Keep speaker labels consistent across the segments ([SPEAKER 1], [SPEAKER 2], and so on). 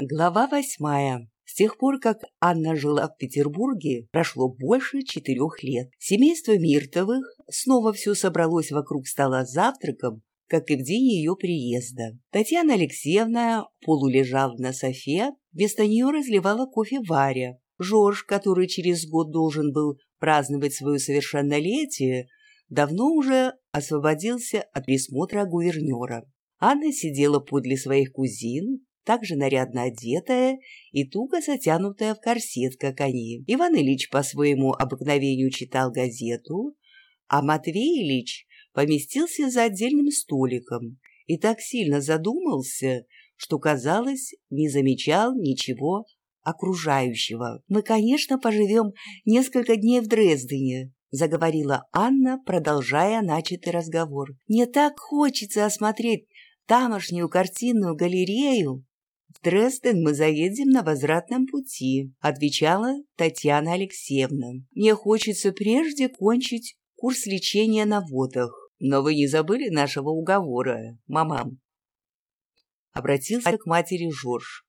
[SPEAKER 1] Глава восьмая. С тех пор, как Анна жила в Петербурге, прошло больше четырех лет. Семейство Миртовых снова все собралось вокруг стола с завтраком, как и в день ее приезда. Татьяна Алексеевна полулежала на софе, вместо нее разливала кофе Варя. Жорж, который через год должен был праздновать свое совершеннолетие, давно уже освободился от присмотра гувернера. Анна сидела подле своих кузин, также нарядно одетая и туго затянутая в корсет, как они. Иван Ильич по своему обыкновению читал газету, а Матвей Ильич поместился за отдельным столиком и так сильно задумался, что, казалось, не замечал ничего окружающего. «Мы, конечно, поживем несколько дней в Дрездене», — заговорила Анна, продолжая начатый разговор. «Мне так хочется осмотреть тамошнюю картинную галерею. В Дрезден мы заедем на возвратном пути, отвечала Татьяна Алексеевна. Мне хочется прежде кончить курс лечения на водах. Но вы не забыли нашего уговора, мамам? Обратился к матери Жорж.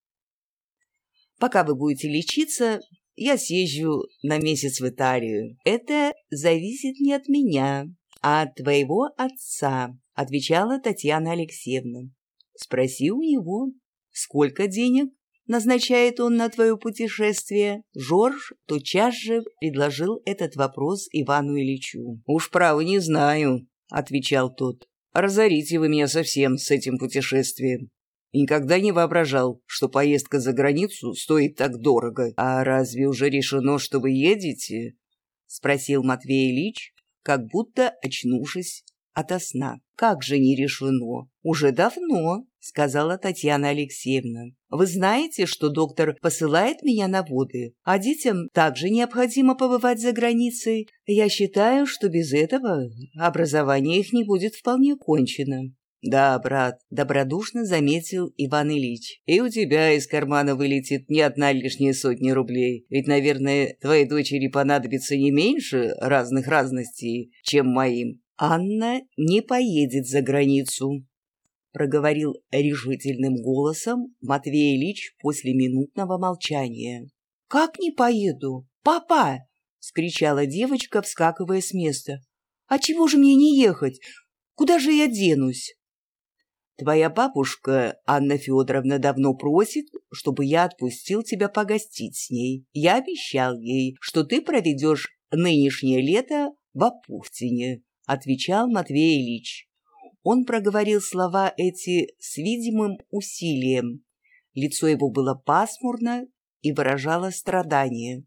[SPEAKER 1] Пока вы будете лечиться, я съезжу на месяц в Италию. Это зависит не от меня, а от твоего отца отвечала Татьяна Алексеевна. Спроси у него, сколько денег назначает он на твое путешествие. Жорж тотчас же предложил этот вопрос Ивану Ильичу. «Уж право не знаю», — отвечал тот. «Разорите вы меня совсем с этим путешествием. Никогда не воображал, что поездка за границу стоит так дорого. А разве уже решено, что вы едете?» — спросил Матвей Ильич, как будто очнувшись ото сна. «Как же не решено? Уже давно», — сказала Татьяна Алексеевна. «Вы знаете, что доктор посылает меня на воды, а детям также необходимо побывать за границей. Я считаю, что без этого образование их не будет вполне кончено». «Да, брат», — добродушно заметил Иван Ильич. «И у тебя из кармана вылетит не одна лишняя сотня рублей. Ведь, наверное, твоей дочери понадобится не меньше разных разностей, чем моим. Анна не поедет за границу, проговорил решительным голосом Матвей Ильич после минутного молчания. Как не поеду? Папа! скричала девочка, вскакивая с места. А чего же мне не ехать? Куда же я денусь? Твоя бабушка, Анна Федоровна, давно просит, чтобы я отпустил тебя погостить с ней. Я обещал ей, что ты проведешь нынешнее лето в Апухтине. — отвечал Матвей Ильич. Он проговорил слова эти с видимым усилием. Лицо его было пасмурно и выражало страдание.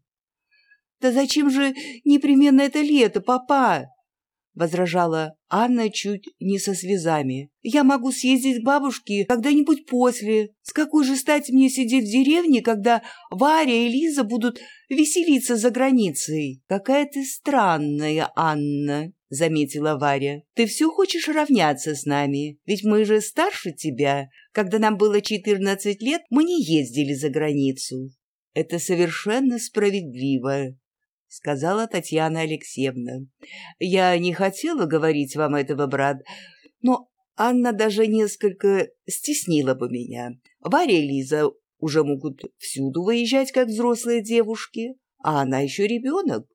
[SPEAKER 1] «Да зачем же непременно это лето, папа?» — возражала Анна чуть не со слезами. «Я могу съездить к бабушке когда-нибудь после. С какой же стати мне сидеть в деревне, когда Варя и Лиза будут веселиться за границей?» «Какая ты странная, Анна!» — заметила Варя. «Ты все хочешь равняться с нами? Ведь мы же старше тебя. Когда нам было четырнадцать лет, мы не ездили за границу». «Это совершенно справедливо», — сказала Татьяна Алексеевна. «Я не хотела говорить вам этого, брат, но Анна даже несколько стеснила бы меня. Варя и Лиза уже могут всюду выезжать, как взрослые девушки, а она еще ребенок.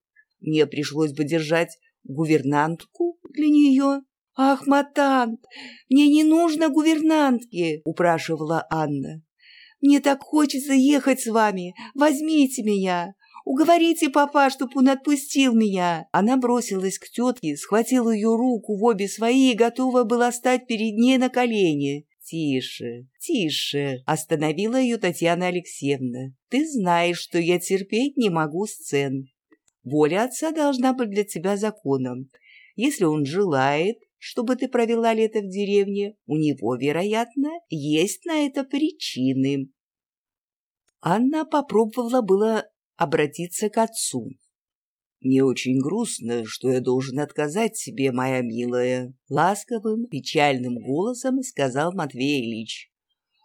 [SPEAKER 1] Мне пришлось бы держать гувернантку для нее. «Ах, Матант, мне не нужно гувернантки!» — упрашивала Анна. «Мне так хочется ехать с вами. Возьмите меня. Уговорите папа, чтоб он отпустил меня!» Она бросилась к тетке, схватила ее руку в обе свои и готова была стать перед ней на колени. «Тише, тише!» — остановила ее Татьяна Алексеевна. «Ты знаешь, что я терпеть не могу сцен. Воля отца должна быть для тебя законом. Если он желает, чтобы ты провела лето в деревне, у него, вероятно, есть на это причины. Анна попробовала было обратиться к отцу. «Мне очень грустно, что я должен отказать себе, моя милая», — ласковым, печальным голосом сказал Матвей Ильич.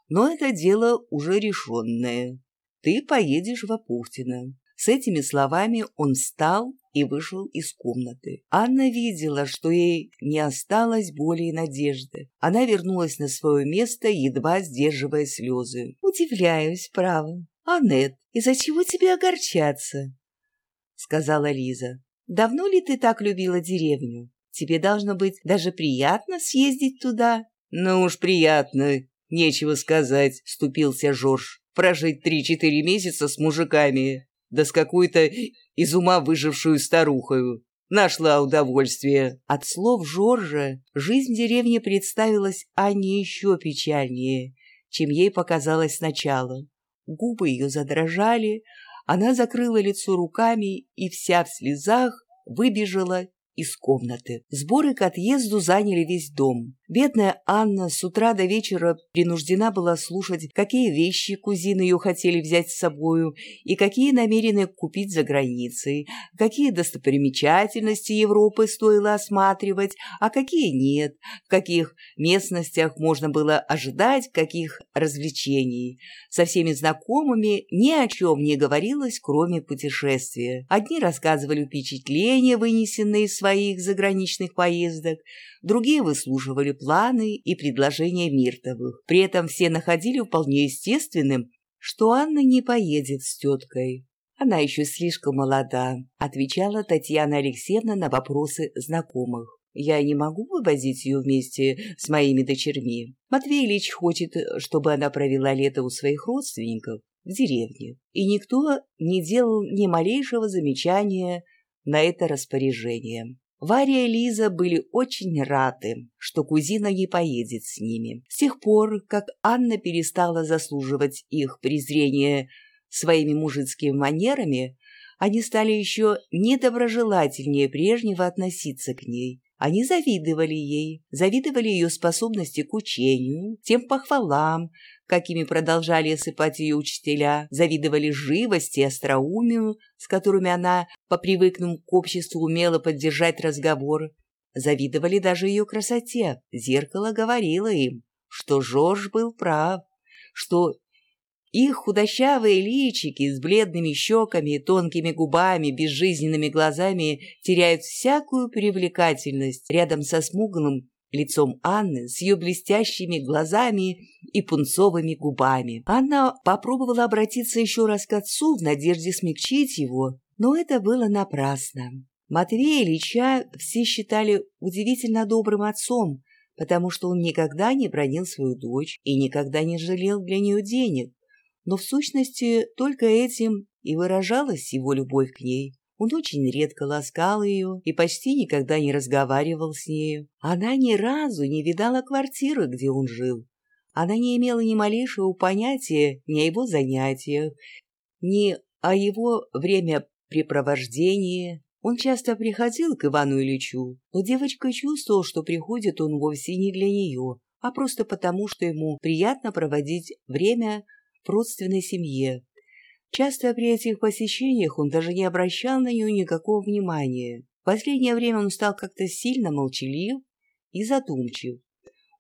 [SPEAKER 1] «Но это дело уже решенное. Ты поедешь в Апухтино. С этими словами он встал и вышел из комнаты. Анна видела, что ей не осталось более надежды. Она вернулась на свое место, едва сдерживая слезы. «Удивляюсь, право. Аннет, из-за чего тебе огорчаться?» — сказала Лиза. «Давно ли ты так любила деревню? Тебе должно быть даже приятно съездить туда».
[SPEAKER 2] «Ну уж приятно, нечего сказать», — ступился Жорж. «Прожить три-четыре месяца с мужиками, да с какой-то из ума выжившую старухою. Нашла удовольствие».
[SPEAKER 1] От слов Жоржа жизнь деревни представилась Анне еще печальнее, чем ей показалось сначала. Губы ее задрожали, она закрыла лицо руками и вся в слезах выбежала из комнаты. Сборы к отъезду заняли весь дом. Бедная Анна с утра до вечера принуждена была слушать, какие вещи кузины ее хотели взять с собою и какие намерены купить за границей, какие достопримечательности Европы стоило осматривать, а какие нет, в каких местностях можно было ожидать каких развлечений. Со всеми знакомыми ни о чем не говорилось, кроме путешествия. Одни рассказывали впечатления, вынесенные из своих заграничных поездок, другие выслушивали планы и предложения Миртовых. При этом все находили вполне естественным, что Анна не поедет с теткой. Она еще слишком молода, отвечала Татьяна Алексеевна на вопросы знакомых. Я не могу вывозить ее вместе с моими дочерьми. Матвей Ильич хочет, чтобы она провела лето у своих родственников в деревне. И никто не делал ни малейшего замечания на это распоряжение. Варя и Лиза были очень рады, что кузина не поедет с ними. С тех пор, как Анна перестала заслуживать их презрения своими мужицкими манерами, они стали еще недоброжелательнее прежнего относиться к ней. Они завидовали ей, завидовали ее способности к учению, тем похвалам, какими продолжали осыпать ее учителя, завидовали живости и остроумию, с которыми она, по привыкнув к обществу, умела поддержать разговор. Завидовали даже ее красоте. Зеркало говорило им, что Жорж был прав, что их худощавые личики с бледными щеками, тонкими губами, безжизненными глазами теряют всякую привлекательность рядом со смуглым лицом Анны с ее блестящими глазами и пунцовыми губами. Анна попробовала обратиться еще раз к отцу в надежде смягчить его, но это было напрасно. Матвея Ильича все считали удивительно добрым отцом, потому что он никогда не бронил свою дочь и никогда не жалел для нее денег, но в сущности только этим и выражалась его любовь к ней. Он очень редко ласкал ее и почти никогда не разговаривал с нею. Она ни разу не видала квартиры, где он жил. Она не имела ни малейшего понятия ни о его занятиях, ни о его времяпрепровождении. Он часто приходил к Ивану Ильичу, но девочка чувствовала, что приходит он вовсе не для нее, а просто потому, что ему приятно проводить время в родственной семье, Часто при этих посещениях он даже не обращал на нее никакого внимания. В последнее время он стал как-то сильно молчалив и задумчив.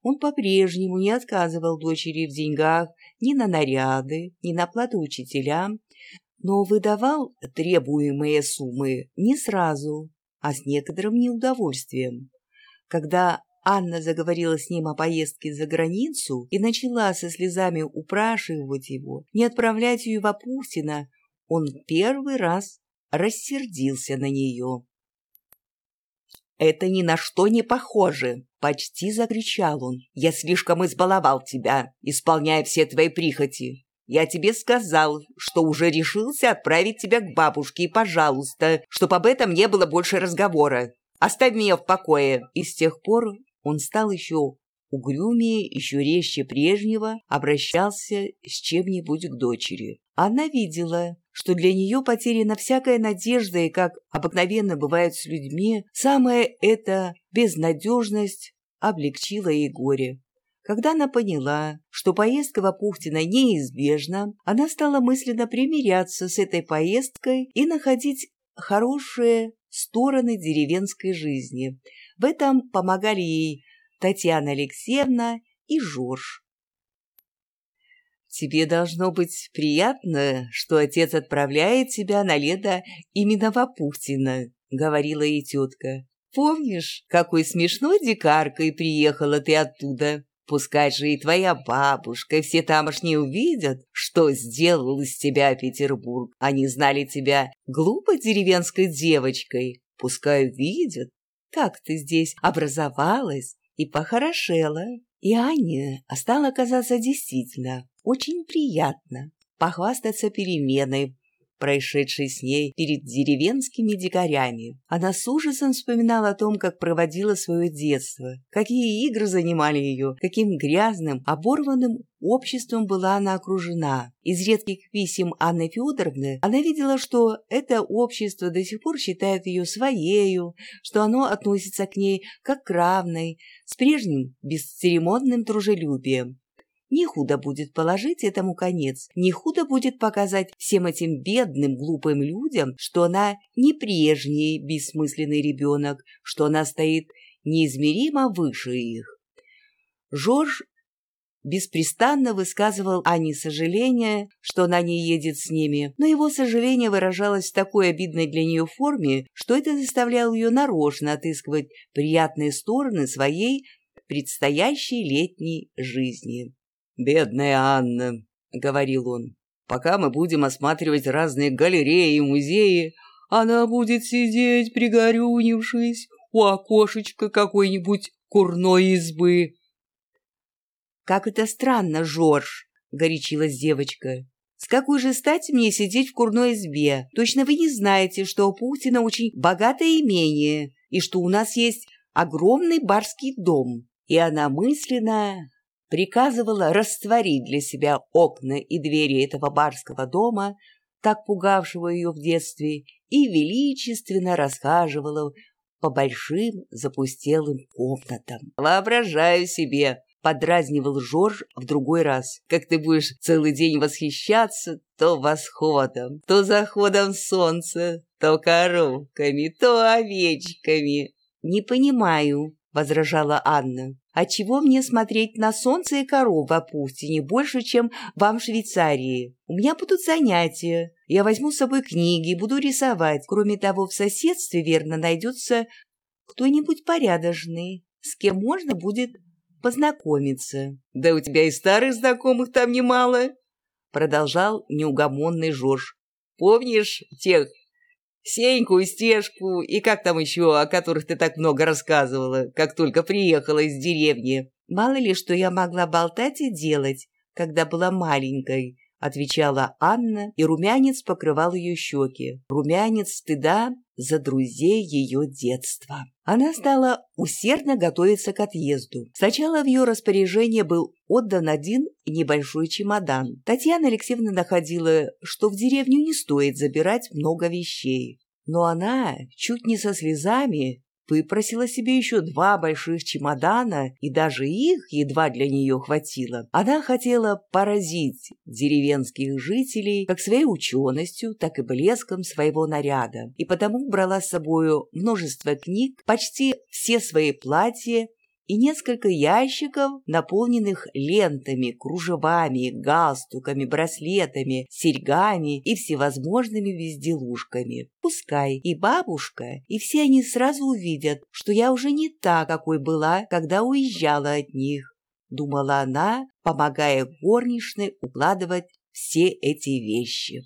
[SPEAKER 1] Он по-прежнему не отказывал дочери в деньгах ни на наряды, ни на плату учителям, но выдавал требуемые суммы не сразу, а с некоторым неудовольствием. Когда Анна заговорила с ним о поездке за границу и начала со слезами упрашивать его не отправлять ее в Апухтина. Он первый раз рассердился на нее. «Это ни на что не похоже!» — почти закричал он. «Я слишком избаловал тебя, исполняя все твои прихоти. Я тебе сказал, что уже решился отправить тебя к бабушке, и, пожалуйста, чтобы об этом не было больше разговора. Оставь меня в покое!» И с тех пор он стал еще угрюмее, еще резче прежнего, обращался с чем-нибудь к дочери. Она видела, что для нее потеряна всякая надежда, и, как обыкновенно бывает с людьми, самая эта безнадежность облегчила ей горе. Когда она поняла, что поездка в Апухтино неизбежна, она стала мысленно примиряться с этой поездкой и находить хорошие стороны деревенской жизни, в этом помогали ей Татьяна Алексеевна и Жорж. «Тебе должно быть приятно, что отец отправляет тебя на лето именно в Апухтино», — говорила ей тетка. «Помнишь, какой смешной дикаркой приехала ты оттуда? Пускай же и твоя бабушка, и все тамошние увидят, что сделал из тебя Петербург. Они знали тебя глупой деревенской девочкой. Пускай видят, как ты здесь образовалась и похорошела. И Ане стало казаться действительно очень приятно похвастаться переменой, происшедшей с ней перед деревенскими дикарями. Она с ужасом вспоминала о том, как проводила свое детство, какие игры занимали ее, каким грязным, оборванным обществом была она окружена. Из редких писем Анны Федоровны она видела, что это общество до сих пор считает ее своею, что оно относится к ней как к равной, с прежним бесцеремонным дружелюбием. Не худо будет положить этому конец, не худо будет показать всем этим бедным, глупым людям, что она не прежний бессмысленный ребенок, что она стоит неизмеримо выше их. Жорж беспрестанно высказывал Ане сожаление, что она не едет с ними, но его сожаление выражалось в такой обидной для нее форме, что это заставляло ее нарочно отыскивать приятные стороны своей предстоящей летней жизни.
[SPEAKER 2] «Бедная Анна», — говорил он, — «пока мы будем осматривать разные галереи и музеи, она будет сидеть, пригорюнившись, у окошечка какой-нибудь курной избы».
[SPEAKER 1] «Как это странно, Жорж!» — горячилась девочка. «С какой же стати мне сидеть в курной избе? Точно вы не знаете, что у Путина очень богатое имение, и что у нас есть огромный барский дом». И она мысленно приказывала растворить для себя окна и двери этого барского дома, так пугавшего ее в детстве, и величественно расхаживала по большим запустелым комнатам. «Воображаю себе!» — подразнивал Жорж в другой раз. «Как ты будешь целый день восхищаться то восходом, то заходом солнца, то коровками, то овечками». «Не понимаю», — возражала Анна. А чего мне смотреть на солнце и коров в Апустине больше, чем вам в Швейцарии? У меня будут занятия. Я возьму с собой книги, буду рисовать. Кроме того, в соседстве, верно, найдется кто-нибудь порядочный, с кем можно будет познакомиться.
[SPEAKER 2] Да у тебя и старых знакомых там немало, продолжал неугомонный Жорж. Помнишь тех Сеньку и Стежку, и как там еще, о которых ты так много рассказывала, как только приехала из деревни.
[SPEAKER 1] Мало ли, что я могла болтать и делать, когда была маленькой, отвечала Анна, и румянец покрывал ее щеки. Румянец стыда за друзей ее детства. Она стала усердно готовиться к отъезду. Сначала в ее распоряжение был отдан один небольшой чемодан. Татьяна Алексеевна находила, что в деревню не стоит забирать много вещей. Но она, чуть не со слезами, выпросила себе еще два больших чемодана, и даже их едва для нее хватило. Она хотела поразить деревенских жителей как своей ученостью, так и блеском своего наряда, и потому брала с собою множество книг, почти все свои платья и несколько ящиков, наполненных лентами, кружевами, галстуками, браслетами, серьгами и всевозможными безделушками. Пускай и бабушка, и все они сразу увидят, что я уже не та, какой была, когда уезжала от них, думала она, помогая горничной укладывать все эти вещи.